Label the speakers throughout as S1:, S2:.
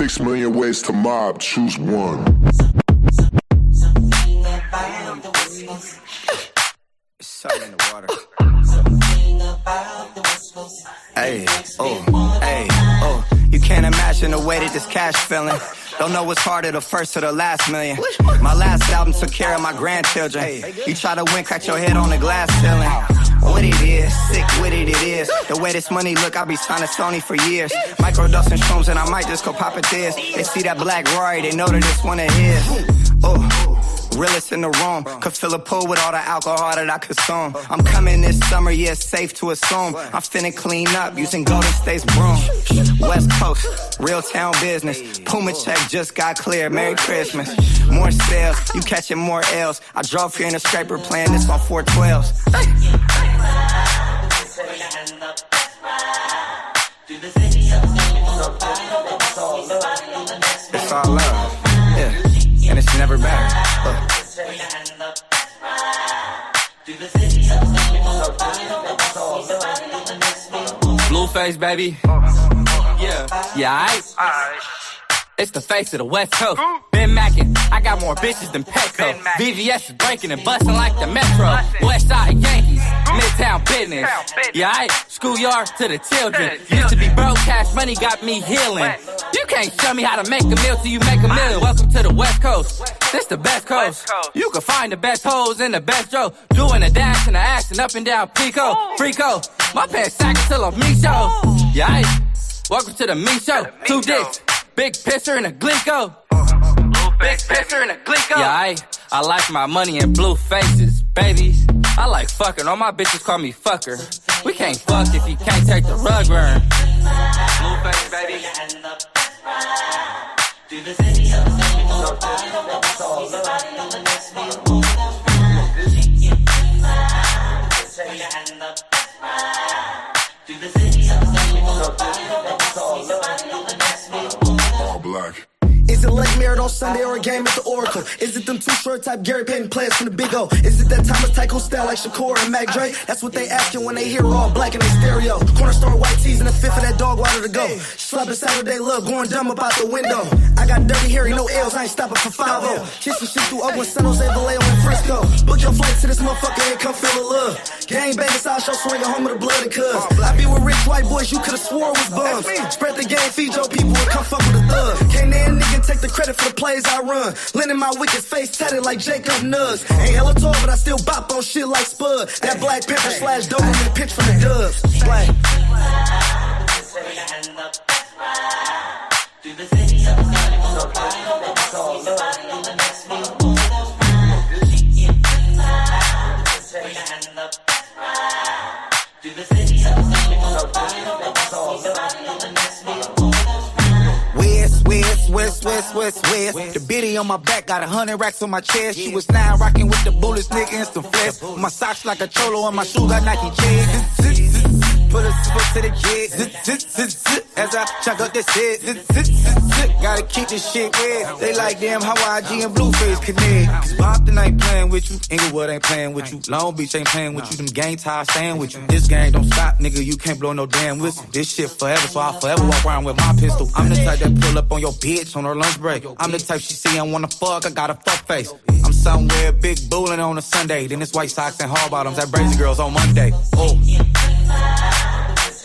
S1: Six million ways to mob, choose one.
S2: Something in the water. Hey, oh, hey, oh. You can't imagine the way that this cash feeling. Don't know what's harder, the first or the last million. My last album took care of my grandchildren. You try to win, crack your head on the glass ceiling. What it is, sick with it, it is. The way this money look, I be signing Sony for years. Microdosing shrooms and I might just go pop it this. They see that black Rory, they know that one of his. Oh. Realest in the room. Could fill a pool with all the alcohol that I consume. I'm coming this summer, yeah, safe to assume. I'm finna clean up using Golden State's broom. West Coast, real town business. Puma check just got cleared. Merry Christmas. More sales, you catching more L's. I drove here in a scraper playing this on 412s. It's all love. Yeah. And it's never bad. Look.
S3: Blueface, baby. Yeah. Yeah, I. It's the face of the West Coast. Ben Mackin, I got more bitches than Petco. VVS is breaking and busting like the Metro. West Side Yankees, Midtown business. Yeah, I schoolyard to the children. Used to be broke, cash money got me healing. You can't show me how to make a meal till you make a meal. Welcome to the West Coast. This the best coast. You can find the best hoes in the best Joe. Doing a dash and a action up and down Pico. Oh. Freako. My pants sagging till I'm me show. Oh. Yeah, I. Welcome to the me show. Two dicks. Big pisser and a glico. Big pisser and a glico. Yeah, I, I like my money in blue faces, baby. I like fucking. All my bitches call me fucker. We can't fuck if you can't take the rug burn. Blue baby.
S1: All black.
S4: Is it Lake Merritt on Sunday or a game at the Oracle? Is it them Too Short type Gary Payton players from the Big O? Is it that Thomas Tycho style like Shakur and Mac Dre? That's what they asking when they hear all black in their stereo. Corner store white tees and a fifth of that dog water to go. Slapping Saturday love, going dumb about the window. I got dirty hairy, no L's, I ain't stopping for 5 Kissing shit through Oakland, San Jose, Vallejo, and Frisco. Book your flight to this motherfucker and come feel the love. Gang bang, side show swinging home with the blood and cuz. I be with rich white boys, you could've swore was bums. Spread the game, feed your people, and come fuck with a thug. Can't nigga take the credit for the plays I run. Lending my wicked face tatted like Jacob Nugs. Ain't hella tall, but I still bop on shit like Spud. That Black Panther slash Doberman pitch from the dubs.
S2: West, west, west, west. The bitty on my back got a hundred racks on my chest. She was now rocking with the bullets, nigga, and some flesh. My socks like a cholo and my shoes got Nike J's. Put a foot to the jet. Zit, zit, zit, zit, as I chuck up this shit. Zit, zit, zit, zit. Gotta keep this shit red. They like damn how YG and Blueface connect. Cause Bompton ain't playing with you. Inglewood ain't playing with you. Long Beach ain't playing with you. Them gang ties staying with you. This gang don't stop, nigga. You can't blow no damn whistle. This shit forever, so I'll forever walk around with my pistol. I'm the type that pull up on your bitch on her lunch break. I'm the type she see and wanna fuck. I got a fuck face. I'm somewhere big bullin' on a Sunday. Then it's white socks and hard bottoms at Brazy Girls on Monday. Oh.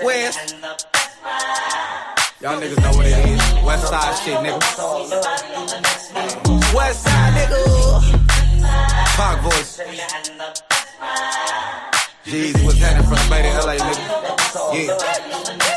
S2: West. Y'all niggas know what it is. West side shit, nigga. West side, nigga. Park voice. Jeez, what's happening from the LA, nigga? Yeah.